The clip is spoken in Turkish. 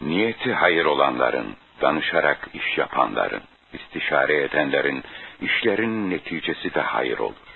Niyeti hayır olanların, danışarak iş yapanların, istişare edenlerin, işlerin neticesi de hayır olur.